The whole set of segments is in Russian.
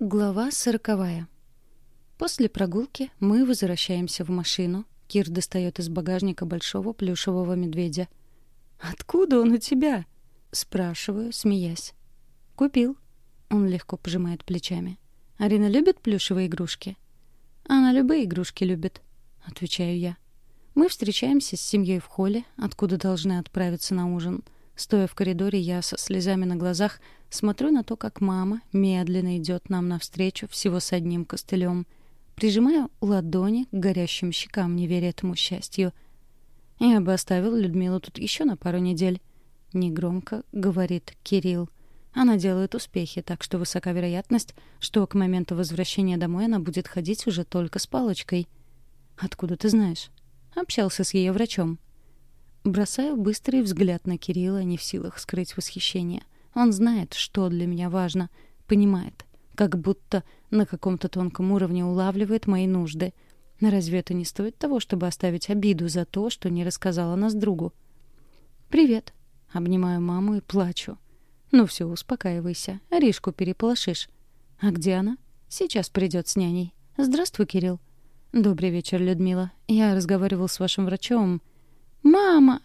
Глава сороковая. После прогулки мы возвращаемся в машину. Кир достает из багажника большого плюшевого медведя. «Откуда он у тебя?» — спрашиваю, смеясь. «Купил». Он легко пожимает плечами. «Арина любит плюшевые игрушки?» «Она любые игрушки любит», — отвечаю я. Мы встречаемся с семьей в холле, откуда должны отправиться на ужин. Стоя в коридоре, я со слезами на глазах смотрю на то, как мама медленно идет нам навстречу всего с одним костылем. Прижимаю ладони к горящим щекам, не веря этому счастью. «Я бы оставил Людмилу тут еще на пару недель», — негромко говорит Кирилл. Она делает успехи, так что высока вероятность, что к моменту возвращения домой она будет ходить уже только с палочкой. «Откуда ты знаешь?» Общался с ее врачом. Бросаю быстрый взгляд на Кирилла, не в силах скрыть восхищение. Он знает, что для меня важно, понимает, как будто на каком-то тонком уровне улавливает мои нужды. Но разве это не стоит того, чтобы оставить обиду за то, что не рассказала нас другу? «Привет», — обнимаю маму и плачу. «Ну все, успокаивайся, Аришку переполошишь». «А где она?» «Сейчас придет с няней». «Здравствуй, Кирилл». «Добрый вечер, Людмила. Я разговаривал с вашим врачом». «Мама!»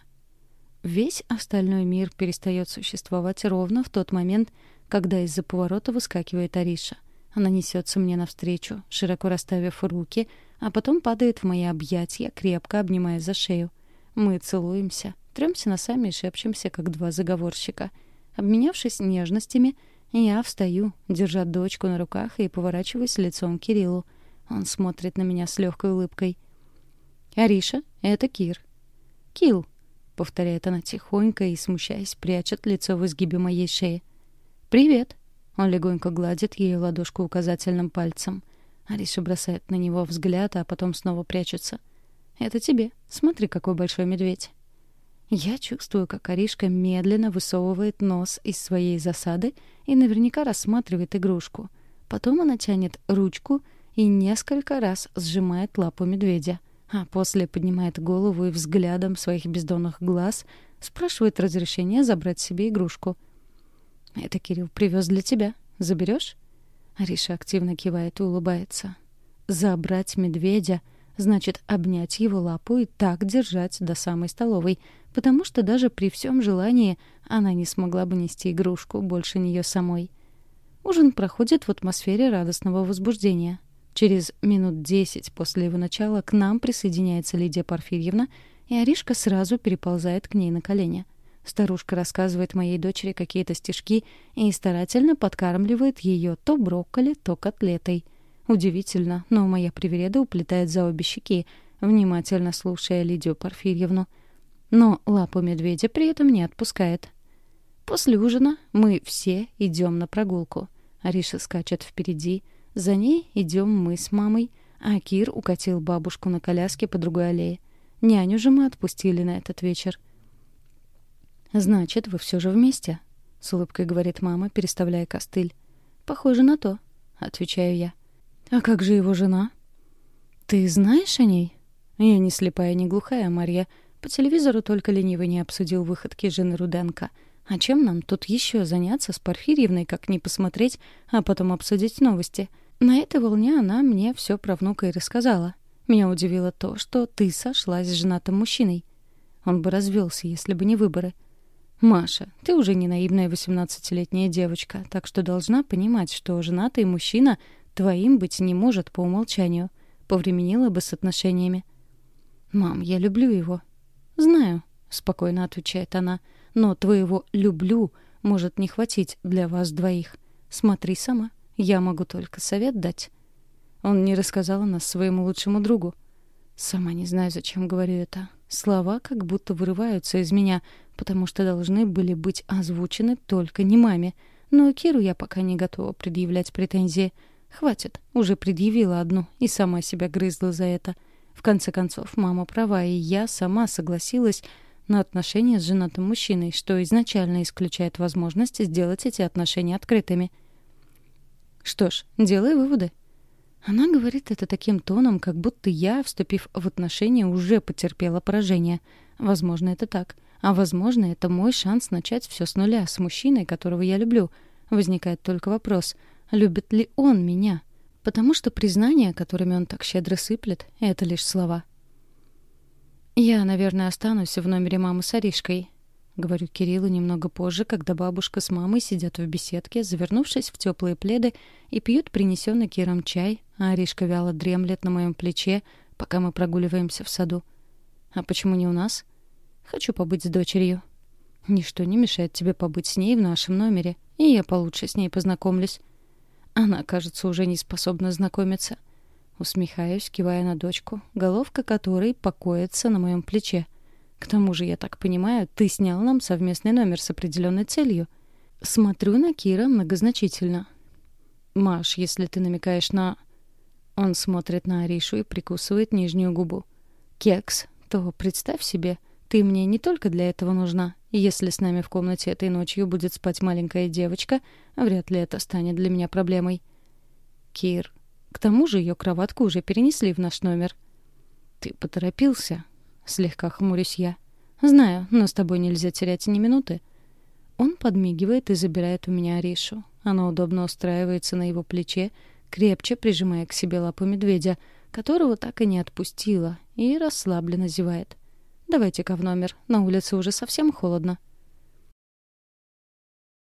Весь остальной мир перестает существовать ровно в тот момент, когда из-за поворота выскакивает Ариша. Она несется мне навстречу, широко расставив руки, а потом падает в мои объятия, крепко обнимая за шею. Мы целуемся, трёмся носами и шепчемся, как два заговорщика. Обменявшись нежностями, я встаю, держа дочку на руках и поворачиваюсь лицом к Кириллу — он смотрит на меня с легкой улыбкой. «Ариша, это Кир». «Килл», — повторяет она тихонько и, смущаясь, прячет лицо в изгибе моей шеи. «Привет». Он легонько гладит ее ладошку указательным пальцем. Ариша бросает на него взгляд, а потом снова прячется. «Это тебе. Смотри, какой большой медведь». Я чувствую, как Аришка медленно высовывает нос из своей засады и наверняка рассматривает игрушку. Потом она тянет ручку — и несколько раз сжимает лапу медведя, а после поднимает голову и взглядом своих бездонных глаз спрашивает разрешения забрать себе игрушку. «Это Кирилл привез для тебя. Заберешь?» Ариша активно кивает и улыбается. «Забрать медведя — значит обнять его лапу и так держать до самой столовой, потому что даже при всем желании она не смогла бы нести игрушку больше нее самой». Ужин проходит в атмосфере радостного возбуждения. Через минут десять после его начала к нам присоединяется Лидия Порфирьевна, и Аришка сразу переползает к ней на колени. Старушка рассказывает моей дочери какие-то стишки и старательно подкармливает ее то брокколи, то котлетой. Удивительно, но моя привереда уплетает за обе щеки, внимательно слушая Лидию Порфирьевну. Но лапу медведя при этом не отпускает. После ужина мы все идем на прогулку. Ариша скачет впереди — за ней идем мы с мамой, а Кир укатил бабушку на коляске по другой аллее. Няню же мы отпустили на этот вечер. «Значит, вы все же вместе?» — с улыбкой говорит мама, переставляя костыль. «Похоже на то», — отвечаю я. «А как же его жена?» «Ты знаешь о ней?» «Я не слепая, не глухая, Марья. По телевизору только ленивый не обсудил выходки жены Руденко. А чем нам тут еще заняться с Порфирьевной, как не посмотреть, а потом обсудить новости? На этой волне она мне все про внука и рассказала. Меня удивило то, что ты сошлась с женатым мужчиной. Он бы развелся, если бы не выборы. Маша, ты уже не наивная восемнадцатилетняя девочка, так что должна понимать, что женатый мужчина твоим быть не может по умолчанию. Повременила бы с отношениями. «Мам, я люблю его». «Знаю», — спокойно отвечает она, — но твоего «люблю» может не хватить для вас двоих. Смотри сама, я могу только совет дать». Он не рассказал о нас своему лучшему другу. Сама не знаю, зачем говорю это. Слова как будто вырываются из меня, потому что должны были быть озвучены только не маме. Но Киру я пока не готова предъявлять претензии. Хватит, уже предъявила одну и сама себя грызла за это. В конце концов, мама права, и я сама согласилась на отношения с женатым мужчиной, что изначально исключает возможность сделать эти отношения открытыми. Что ж, делай выводы. Она говорит это таким тоном, как будто я, вступив в отношения, уже потерпела поражение. Возможно, это так. А возможно, это мой шанс начать все с нуля, с мужчиной, которого я люблю. Возникает только вопрос, любит ли он меня. Потому что признания, которыми он так щедро сыплет, — это лишь слова. «Я, наверное, останусь в номере мамы с Аришкой», — говорю Кириллу немного позже, когда бабушка с мамой сидят в беседке, завернувшись в теплые пледы и пьют принесенный Киром чай, а Аришка вяло дремлет на моем плече, пока мы прогуливаемся в саду. «А почему не у нас?» «Хочу побыть с дочерью». «Ничто не мешает тебе побыть с ней в нашем номере, и я получше с ней познакомлюсь». Она, кажется, уже не способна знакомиться. Усмехаюсь, кивая на дочку, головка которой покоится на моем плече. К тому же, я так понимаю, ты снял нам совместный номер с определенной целью. Смотрю на Кира многозначительно. Маш, если ты намекаешь на... Он смотрит на Аришу и прикусывает нижнюю губу. Кекс, то представь себе, ты мне не только для этого нужна. Если с нами в комнате этой ночью будет спать маленькая девочка, вряд ли это станет для меня проблемой. Кир, к тому же ее кроватку уже перенесли в наш номер. «Ты поторопился?» — слегка хмурюсь я. «Знаю, но с тобой нельзя терять ни минуты». Он подмигивает и забирает у меня Аришу. Она удобно устраивается на его плече, крепче прижимая к себе лапу медведя, которого так и не отпустила, и расслабленно зевает. «Давайте-ка в номер, на улице уже совсем холодно».